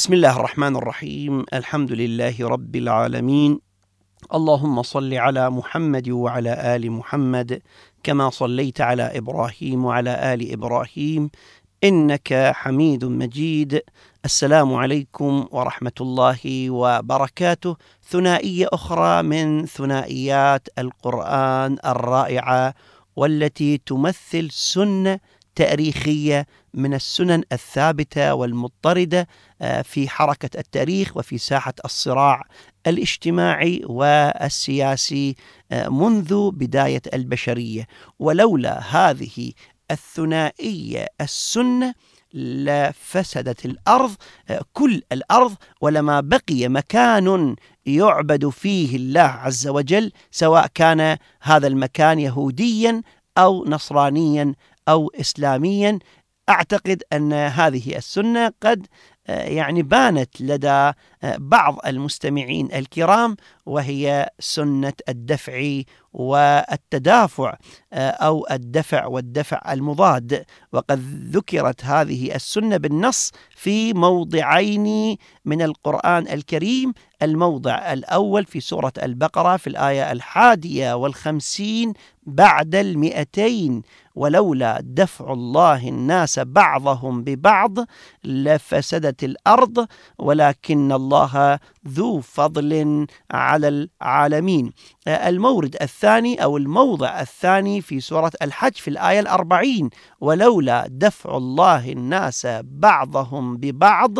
بسم الله الرحمن الرحيم. الحمد لله رب العالمين. اللهم صل على محمد وعلى آل محمد كما صليت على إبراهيم وعلى آل إبراهيم. إنك حميد مجيد. السلام عليكم ورحمة الله وبركاته. ثنائية أخرى من ثنائيات القرآن الرائعة والتي تمثل سنة تاريخيه من السنن الثابتة والمضطردة في حركة التاريخ وفي ساحة الصراع الاجتماعي والسياسي منذ بداية البشرية. ولولا هذه الثنائية السنة لفسدت الأرض كل الأرض ولما بقي مكان يعبد فيه الله عز وجل سواء كان هذا المكان يهوديا أو نصرانيا أو اسلاميا أعتقد أن هذه السنة قد يعني بانت لدى بعض المستمعين الكرام وهي سنة الدفع والتدافع أو الدفع والدفع المضاد. وقد ذكرت هذه السنة بالنص في موضعين من القرآن الكريم. الموضع الأول في سورة البقرة في الآية الحادية والخمسين بعد المئتين ولولا دفع الله الناس بعضهم ببعض لفسدت الأرض ولكن الله ذو فضل على العالمين. المورد الثاني أو الموضع الثاني في سورة الحج في الآية الأربعين ولولا دفع الله الناس بعضهم ببعض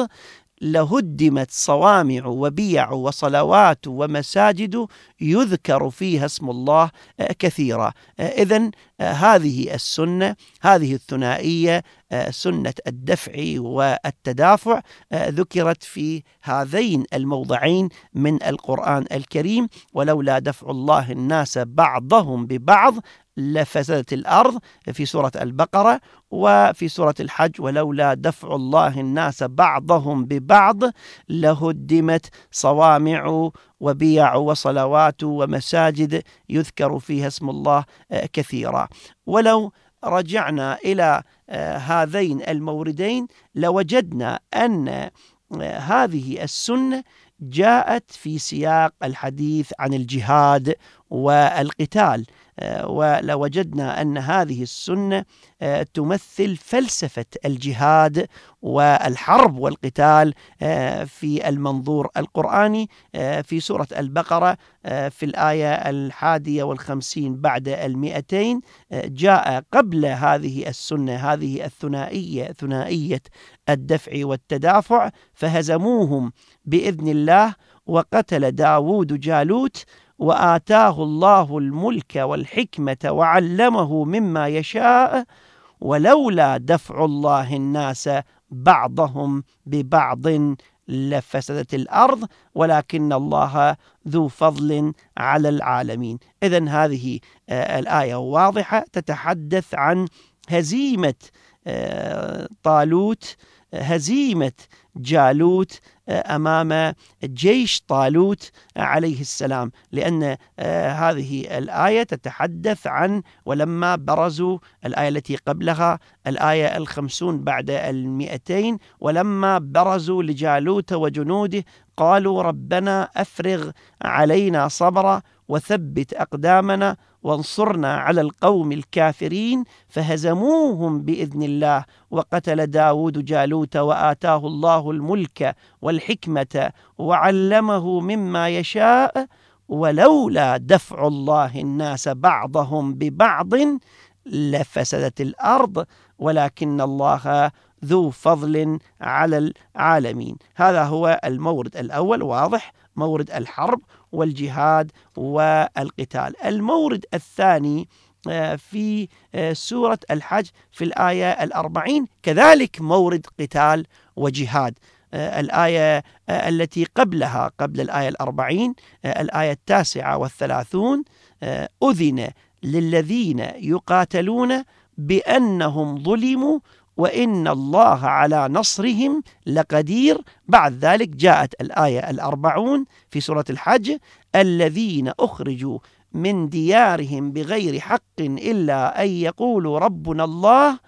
لهدمت صوامع وبيع وصلوات ومساجد يذكر فيها اسم الله كثيرا اذا هذه السنة هذه الثنائية سنة الدفع والتدافع ذكرت في هذين الموضعين من القرآن الكريم ولولا دفع الله الناس بعضهم ببعض لفسدت الأرض في سورة البقرة وفي سورة الحج ولولا دفع الله الناس بعضهم ببعض لهدمت صوامع وبيع وصلوات ومساجد يذكر فيها اسم الله كثيرا. ولو رجعنا إلى هذين الموردين لوجدنا أن هذه السنة جاءت في سياق الحديث عن الجهاد والقتال. ولوجدنا أن هذه السنة تمثل فلسفة الجهاد والحرب والقتال في المنظور القرآني في سورة البقرة في الآية الحادية والخمسين بعد المئتين جاء قبل هذه السنة هذه الثنائية ثنائية الدفع والتدافع فهزموهم بإذن الله وقتل داوود جالوت وآتاه الله الملك والحكمة وعلمه مما يشاء ولولا دفع الله الناس بعضهم ببعض لفسدت الأرض ولكن الله ذو فضل على العالمين. اذا هذه الآية واضحة تتحدث عن هزيمة طالوت هزيمة جالوت أمام جيش طالوت عليه السلام. لأن هذه الآية تتحدث عن ولما برزوا الآية التي قبلها الآية الخمسون بعد المئتين ولما برزوا لجالوت وجنوده قالوا ربنا أفرغ علينا صبرا وثبت أقدامنا وانصرنا على القوم الكافرين فهزموهم بإذن الله. وقتل داود جالوت وآتاه الله الملك والحكمة وعلمه مما يشاء ولولا دفع الله الناس بعضهم ببعض لفسدت الأرض. ولكن الله ذو فضل على العالمين. هذا هو المورد الأول واضح؟ مورد الحرب والجهاد والقتال. المورد الثاني آه، في آه، سورة الحج في الآية الأربعين كذلك مورد قتال وجهاد. آه، الآية التي قبلها قبل الآية الأربعين الآية التاسعة والثلاثون أذن للذين يقاتلون بأنهم ظلموا وإن الله على نصرهم لقدير. بعد ذلك جاءت الآية الأربعون في سورة الحج. الذين أخرجوا من ديارهم بغير حق إلا أن يقولوا ربنا الله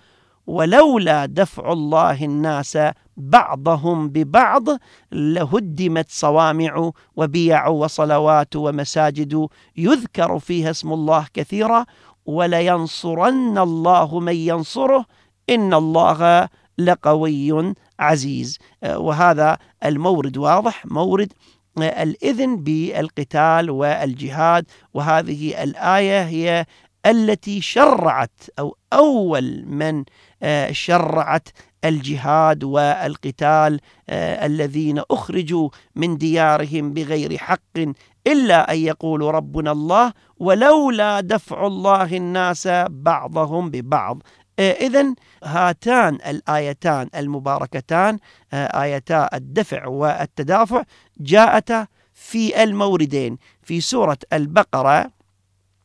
ولولا دفع الله الناس بعضهم ببعض لهدمت صوامع وبيع وصلوات ومساجد يذكر فيها اسم الله كثيرا ولينصرن الله من ينصره. إن الله لقوي عزيز. آه، وهذا المورد واضح مورد آه، الإذن بالقتال والجهاد. وهذه الآية هي التي شرعت أو أول من آه، شرعت الجهاد والقتال الذين أخرجوا من ديارهم بغير حق إلا أن يقولوا ربنا الله ولولا دفع الله الناس بعضهم ببعض. إذا هاتان الآيتان المباركتان آه، آيتا الدفع والتدافع جاءتا في الموردين في سورة البقرة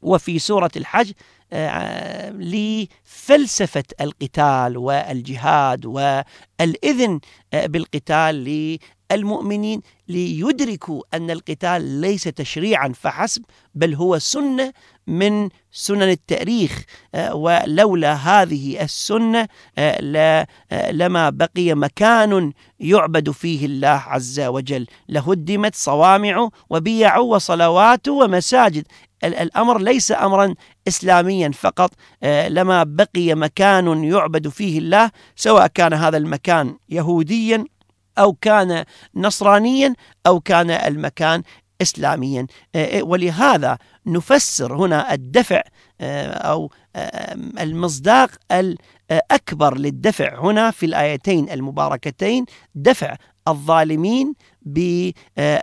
وفي سورة الحج آه، لفلسفة القتال والجهاد والإذن آه، بالقتال للمؤمنين ليدركوا أن القتال ليس تشريعا فحسب بل هو سنة من سنن التاريخ. آه، ولولا هذه السنة آه، آه، لما بقي مكان يعبد فيه الله عز وجل. لهدمت صوامع وبيع وصلوات ومساجد. الأمر ليس أمرا إسلاميا فقط. لما بقي مكان يعبد فيه الله سواء كان هذا المكان يهوديا أو كان نصرانيا أو كان المكان إسلاميا. ولهذا نفسر هنا الدفع آه، أو آه، المصداق الأكبر للدفع هنا في الآيتين المباركتين دفع الظالمين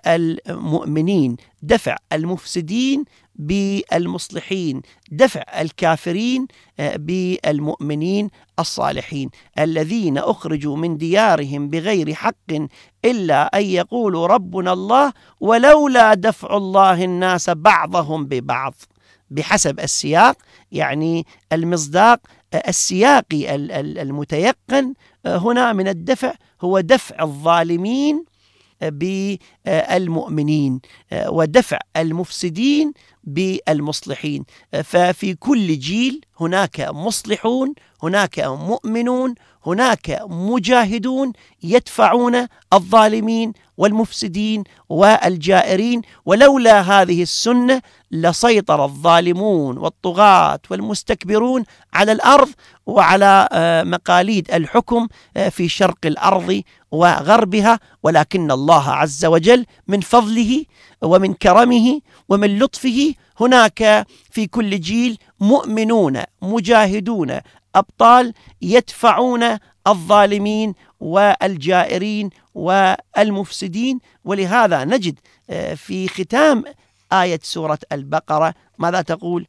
بالمؤمنين دفع المفسدين بالمصلحين دفع الكافرين آه، بالمؤمنين الصالحين. الذين أخرجوا من ديارهم بغير حق إلا أن يقولوا ربنا الله ولولا دفع الله الناس بعضهم ببعض. بحسب السياق يعني المصداق آه، السياقي المتيقن آه، هنا من الدفع هو دفع الظالمين بالمؤمنين ودفع المفسدين بالمصلحين. ففي كل جيل هناك مصلحون هناك مؤمنون هناك مجاهدون يدفعون الظالمين والمفسدين والجائرين. ولولا هذه السنة لسيطر الظالمون والطغاة والمستكبرون على الأرض وعلى آه، مقاليد الحكم آه، في شرق الأرض وغربها ولكن الله عز وجل من فضله ومن كرمه ومن لطفه هناك في كل جيل مؤمنون مجاهدون أبطال يدفعون الظالمين والجائرين والمفسدين. ولهذا نجد آه، في ختام آية سورة البقرة ماذا تقول؟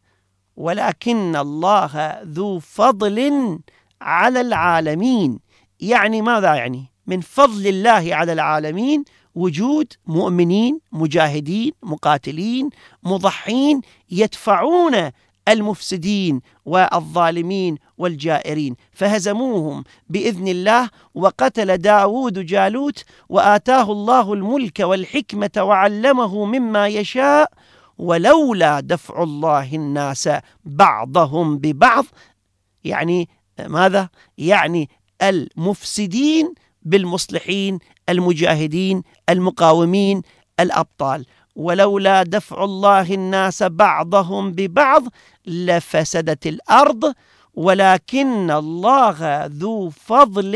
ولكن الله ذو فضل على العالمين. يعني ماذا يعني؟ من فضل الله على العالمين وجود مؤمنين مجاهدين مقاتلين مضحين يدفعون المفسدين والظالمين والجائرين فهزموهم بإذن الله وقتل داود جالوت وآتاه الله الملك والحكمة وعلمه مما يشاء ولولا دفع الله الناس بعضهم ببعض يعني ماذا؟ يعني المفسدين بالمصلحين المجاهدين المقاومين الأبطال. ولولا دفع الله الناس بعضهم ببعض لفسدت الأرض ولكن الله ذو فضل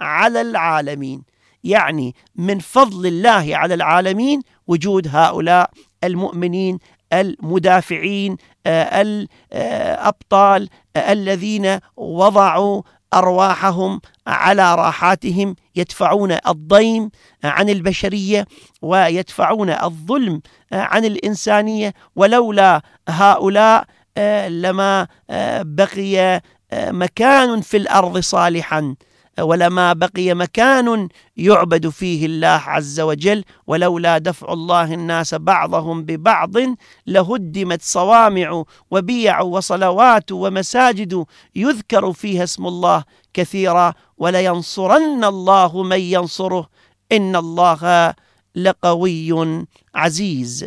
على العالمين. يعني من فضل الله على العالمين وجود هؤلاء المؤمنين المدافعين آه، الأبطال آه، الذين وضعوا أرواحهم على راحاتهم يدفعون الضيم عن البشرية ويدفعون الظلم عن الإنسانية. ولولا هؤلاء لما بقي مكان في الأرض صالحا. ولما بقي مكان يعبد فيه الله عز وجل ولولا دفع الله الناس بعضهم ببعض لهدمت صوامع وبيع وصلوات ومساجد يذكر فيها اسم الله كثيرا ولينصرن الله من ينصره. إن الله لقوي عزيز.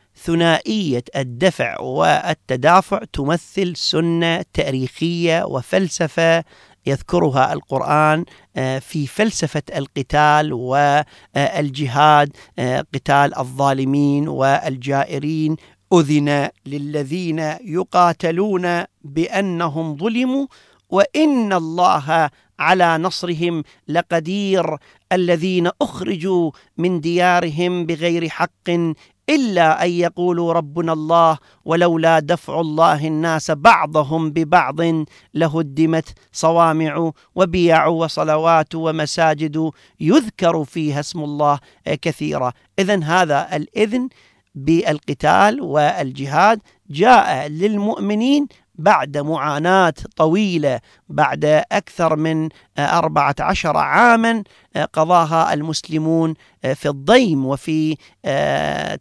ثنائية الدفع والتدافع تمثل سنة تاريخية وفلسفة يذكرها القرآن آه، في فلسفة القتال والجهاد آه، قتال الظالمين والجائرين. أذن للذين يقاتلون بأنهم ظلموا وإن الله على نصرهم لقدير. الذين أخرجوا من ديارهم بغير حق إلا أن يقولوا ربنا الله ولولا دفع الله الناس بعضهم ببعض لهدمت صوامع وبيع وصلوات ومساجد يذكر فيها اسم الله كثيرا. إذا هذا الإذن بالقتال والجهاد جاء للمؤمنين بعد معاناة طويلة بعد أكثر من أربعة عشر عاما قضاها المسلمون في الضيم وفي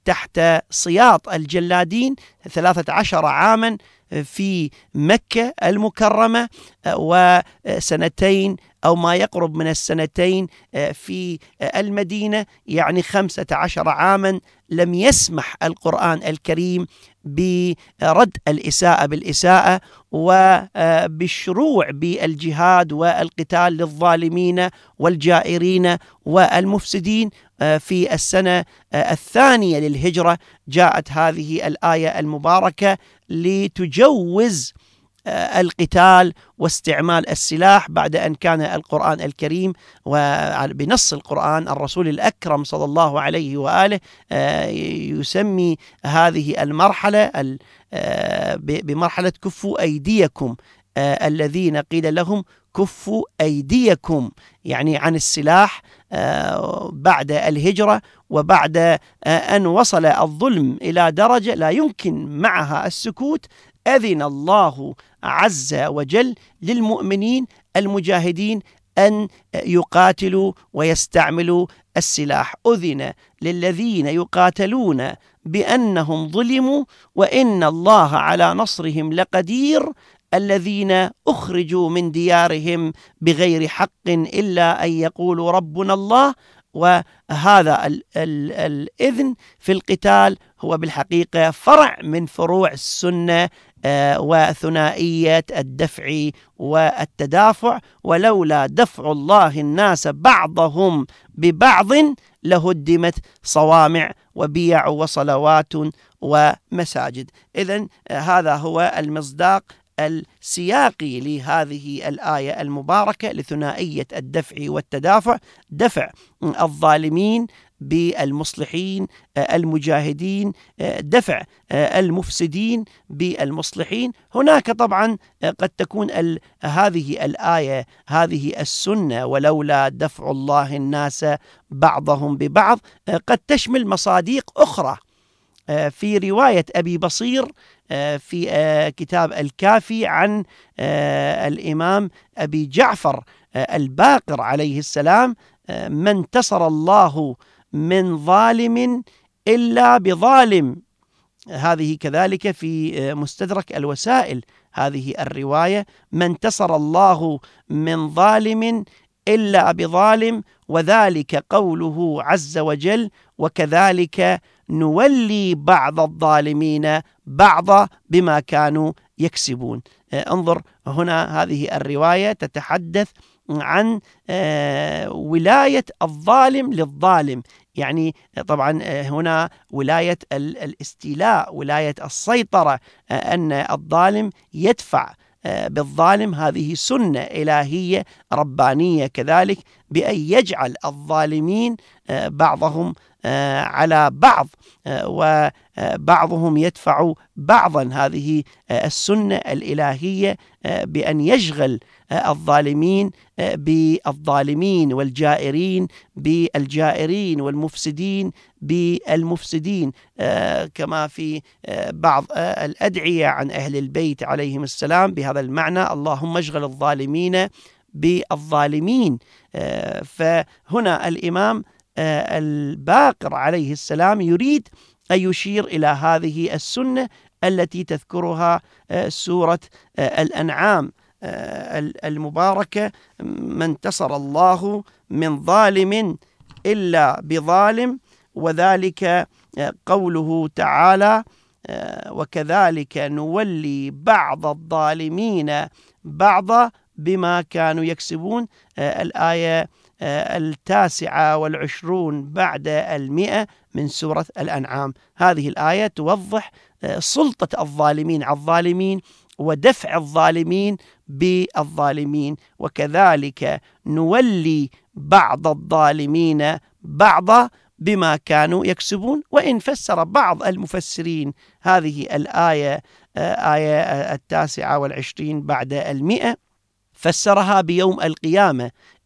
تحت صياط الجلادين ثلاثة عشر عاما في مكة المكرمة وسنتين أو ما يقرب من السنتين في المدينة يعني خمسة عشر عاما لم يسمح القرآن الكريم برد الإساءة بالإساءة وبالشروع بالجهاد والقتال للظالمين والجائرين والمفسدين في السنة الثانية للهجرة جاءت هذه الآية المباركة لتجوز القتال واستعمال السلاح بعد أن كان القرآن الكريم وبنص القرآن الرسول الأكرم صلى الله عليه وآله آه، يسمي هذه المرحلة آه، بمرحلة كفوا أيديكم آه، الذين قيل لهم كفوا أيديكم يعني عن السلاح بعد الهجرة وبعد أن وصل الظلم إلى درجة لا يمكن معها السكوت أذن الله عز وجل للمؤمنين المجاهدين أن يقاتلوا ويستعملوا السلاح. أذن للذين يقاتلون بأنهم ظلموا وإن الله على نصرهم لقدير الذين أخرجوا من ديارهم بغير حق إلا أن يقولوا ربنا الله. وهذا ال ال الإذن في القتال هو بالحقيقة فرع من فروع السنة وثنائية الدفع والتدافع. ولولا دفع الله الناس بعضهم ببعض لهدمت صوامع وبيع وصلوات ومساجد. إذا آه، هذا هو المصداق السياقي لهذه الآية المباركة لثنائية الدفع والتدافع. دفع الظالمين بالمصلحين المجاهدين دفع المفسدين بالمصلحين. هناك طبعا قد تكون هذه الآية هذه السنة ولولا دفع الله الناس بعضهم ببعض قد تشمل مصاديق أخرى. في رواية أبي بصير في كتاب الكافي عن الإمام أبي جعفر الباقر عليه السلام ما انتصر الله من ظالم إلا بظالم. هذه كذلك في مستدرك الوسائل. هذه الرواية ما انتصر الله من ظالم إلا بظالم وذلك قوله عز وجل وكذلك نولي بعض الظالمين بعض بما كانوا يكسبون انظر هنا هذه الرواية تتحدث عن ولاية الظالم للظالم. يعني طبعا هنا ولاية الاستيلاء ولاية السيطرة أن الظالم يدفع بالظالم. هذه سنة إلهية ربانية كذلك بأن يجعل الظالمين بعضهم على بعض وبعضهم يدفع بعضا. هذه السنة الإلهية بأن يشغل الظالمين بالظالمين والجائرين بالجائرين والمفسدين بالمفسدين. كما في بعض الأدعية عن أهل البيت عليهم السلام بهذا المعنى اللهم اشغل الظالمين بالظالمين. فهنا الإمام الباقر عليه السلام يريد أن يشير إلى هذه السنة التي تذكرها سورة الأنعام. المباركة ما انتصر الله من ظالم إلا بظالم وذلك قوله تعالى وكذلك نولي بعض الظالمين بعض بما كانوا يكسبون. الآية التاسعة والعشرون بعد المئة من سورة الأنعام. هذه الآية توضح سلطة الظالمين على الظالمين ودفع الظالمين بالظالمين. وكذلك نولي بعض الظالمين بعضا بما كانوا يكسبون. وإن فسر بعض المفسرين هذه الآية آية التاسعة والعشرين بعد المئة فسرها بيوم القيامة.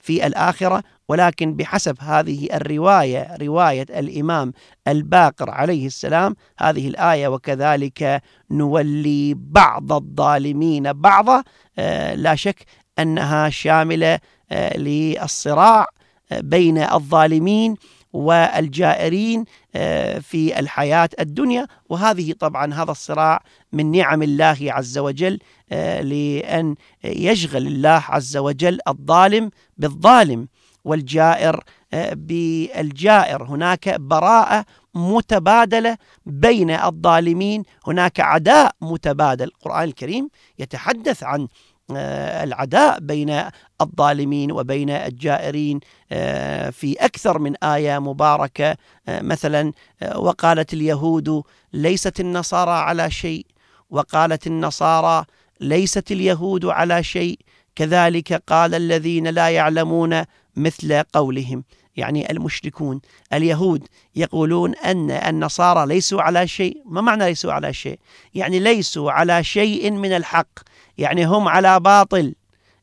في الآخرة ولكن بحسب هذه الرواية رواية الإمام الباقر عليه السلام هذه الآية وكذلك نولي بعض الظالمين بعضا آه، لا شك أنها شاملة آه، للصراع آه، بين الظالمين. والجائرين في الحياة الدنيا. وهذه طبعا هذا الصراع من نعم الله عز وجل لأن يشغل الله عز وجل الظالم بالظالم والجائر بالجائر. هناك براءة متبادلة بين الظالمين هناك عداء متبادل. القرآن الكريم يتحدث عن آه، العداء بين الظالمين وبين الجائرين آه، في أكثر من آية مباركة آه، مثلا وقالت اليهود ليست النصارى على شيء. وقالت النصارى ليست اليهود على شيء. كذلك قال الذين لا يعلمون مثل قولهم. يعني المشركون. اليهود يقولون أن النصارى ليسوا على شيء. ما معنى ليسوا على شيء؟ يعني ليسوا على شيء من الحق. يعني هم على باطل.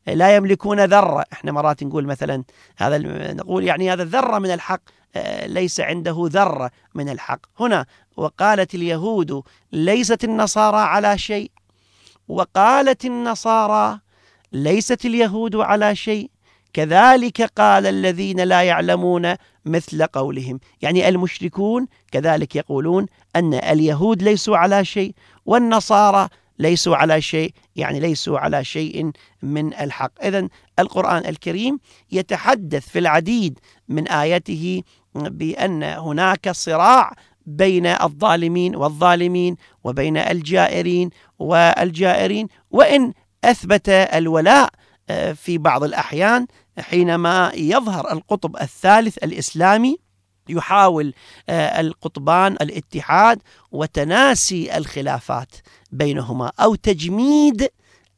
لا يملكون ذرة. إحنا مرات نقول مثلا هذا نقول يعني هذا الذرة من الحق. آه، ليس عنده ذرة من الحق. هنا وقالت اليهود ليست النصارى على شيء. وقالت النصارى ليست اليهود على شيء. كذلك قال الذين لا يعلمون مثل قولهم. يعني المشركون كذلك يقولون أن اليهود ليسوا على شيء والنصارى ليسوا على شيء يعني ليسوا على شيء من الحق. إذا القرآن الكريم يتحدث في العديد من آياته بأن هناك صراع بين الظالمين والظالمين وبين الجائرين والجائرين وإن أثبت الولاء في بعض الأحيان حينما يظهر القطب الثالث الإسلامي يحاول آه، القطبان الاتحاد وتناسي الخلافات بينهما أو تجميد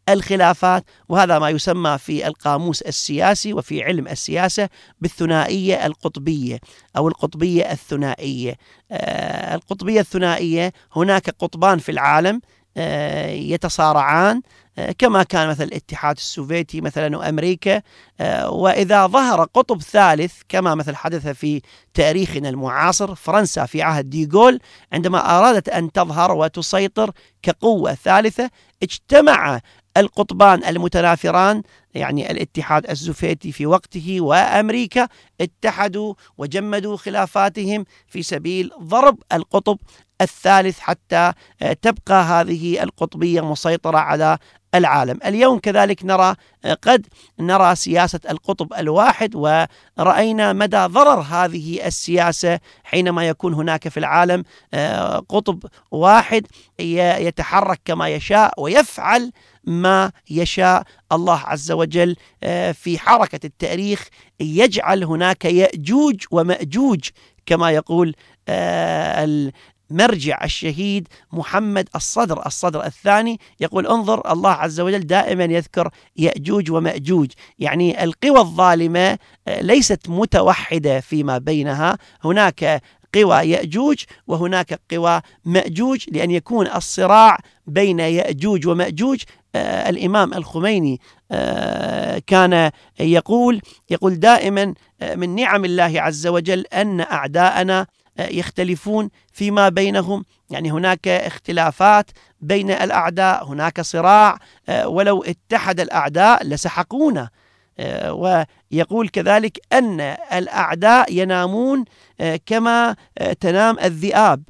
الخلافات وهذا ما يسمى في القاموس السياسي وفي علم السياسة بالثنائية القطبية أو القطبية الثنائية. آه، القطبية الثنائية هناك قطبان في العالم آه، يتصارعان كما كان مثلا الاتحاد السوفيتي مثلا وأمريكا. وإذا ظهر قطب ثالث كما مثل حدث في تاريخنا المعاصر فرنسا في عهد ديغول عندما أرادت أن تظهر وتسيطر كقوة ثالثة اجتمع القطبان المتنافران يعني الاتحاد السوفيتي في وقته وأمريكا اتحدوا وجمدوا خلافاتهم في سبيل ضرب القطب الثالث حتى تبقى هذه القطبية مسيطرة على العالم. اليوم كذلك نرى قد نرى سياسة القطب الواحد ورأينا مدى ضرر هذه السياسة حينما يكون هناك في العالم قطب واحد يتحرك كما يشاء ويفعل ما يشاء. الله عز وجل آه، في حركة التاريخ يجعل هناك يأجوج ومأجوج كما يقول آه، مرجع الشهيد محمد الصدر الصدر الثاني. يقول انظر الله عز وجل دائما يذكر يأجوج ومأجوج. يعني القوى الظالمة آه، ليست متوحدة فيما بينها. هناك قوى يأجوج وهناك قوى مأجوج. لأن يكون الصراع بين يأجوج ومأجوج آه الإمام الخميني آه كان يقول يقول دائما آه من نعم الله عز وجل أن أعداءنا يختلفون فيما بينهم. يعني هناك اختلافات بين الأعداء هناك صراع آه، ولو اتحد الأعداء لسحقونا. آه، ويقول كذلك أن الأعداء ينامون آه، كما تنام الذئاب.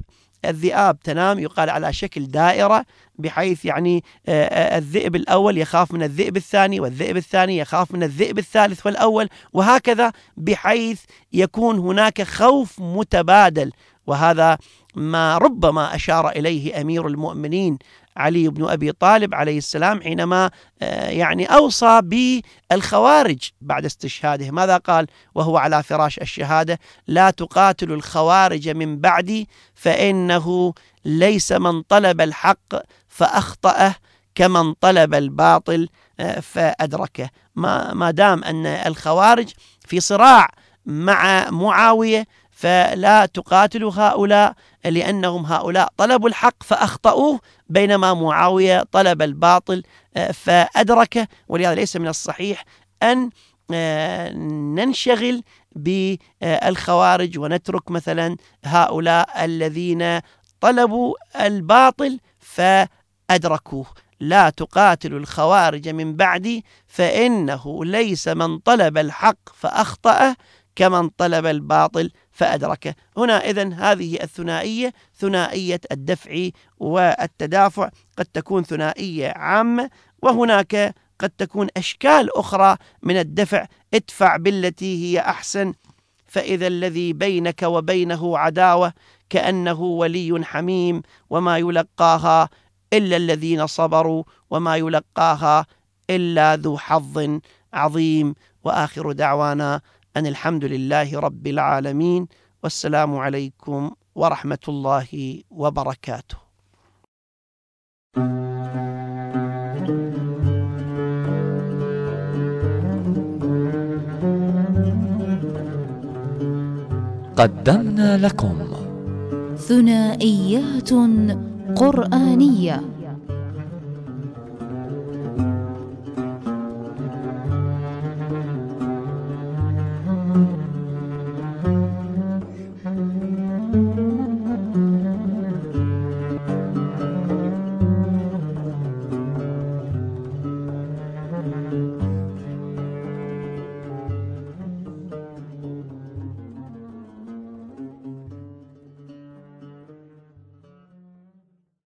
الذئاب تنام؟ يقال على شكل دائرة بحيث يعني الذئب الأول يخاف من الذئب الثاني والذئب الثاني يخاف من الذئب الثالث والأول وهكذا بحيث يكون هناك خوف متبادل. وهذا ما ربما أشار إليه أمير المؤمنين علي بن أبي طالب عليه السلام حينما آه، يعني أوصى بالخوارج بعد استشهاده. ماذا قال؟ وهو على فراش الشهادة لا تقاتل الخوارج من بعدي فإنه ليس من طلب الحق فأخطأه كمن طلب الباطل آه، فأدركه. ما دام أن الخوارج في صراع مع معاوية فلا تقاتلوا هؤلاء لأنهم هؤلاء طلبوا الحق فأخطأوه بينما معاوية طلب الباطل آه، فأدركه ولهذا ليس من الصحيح أن آه، ننشغل بالخوارج ونترك مثلا هؤلاء الذين طلبوا الباطل فأدركوه. لا تقاتل الخوارج من بعدي فإنه ليس من طلب الحق فأخطأه كمن طلب الباطل فأدركه. هنا إذن هذه الثنائية ثنائية الدفع والتدافع قد تكون ثنائية عامة وهناك قد تكون أشكال أخرى من الدفع. ادفع بالتي هي أحسن فإذا الذي بينك وبينه عداوة كأنه ولي حميم وما يلقاها إلا الذين صبروا وما يلقاها إلا ذو حظ عظيم. وآخر دعوانا أن الحمد لله رب العالمين والسلام عليكم ورحمة الله وبركاته. قدمنا لكم ثنائيات قرآنية.